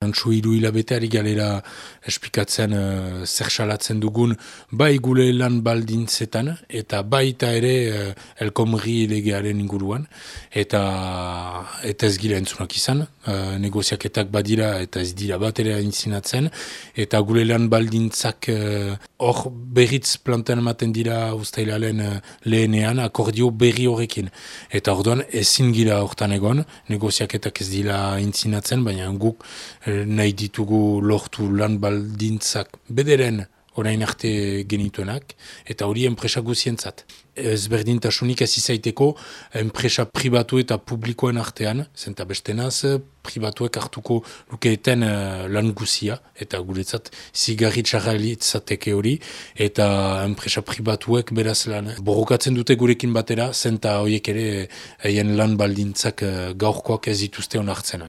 Antsu hiru hilabeteari galera espikatzen uh, zer salatzen dugun. Bai gule lan baldintzetan eta baita ere uh, elkomri legearen inguruan. Eta eta ez gila entzunak izan uh, negoziaketak badira eta ez dira bat ere intzinatzen eta gule lan baldintzak hor uh, berriz planten ematen dira ustailalen uh, lehenean akordio berri horrekin. Eta orduan ezin gila hortan egon negoziaketak ez dira intzinatzen baina guk nahi ditugu lortu lan baldintzak bederen orain arte genituenak, eta hori enpresa guzientzat. Ez berdintasunik ez izaiteko enpresa pribatu eta publikoen artean, zenta bestenaz, pribatuek hartuko lukeeten uh, lan guzia, eta guretzat zigarri txarralitzateke hori, eta enpresa pribatuek beraz lan. Borrokatzen dute gurekin batera, zenta horiek ere eien lan baldintzak uh, gaurkoak ez dituzte onartzen.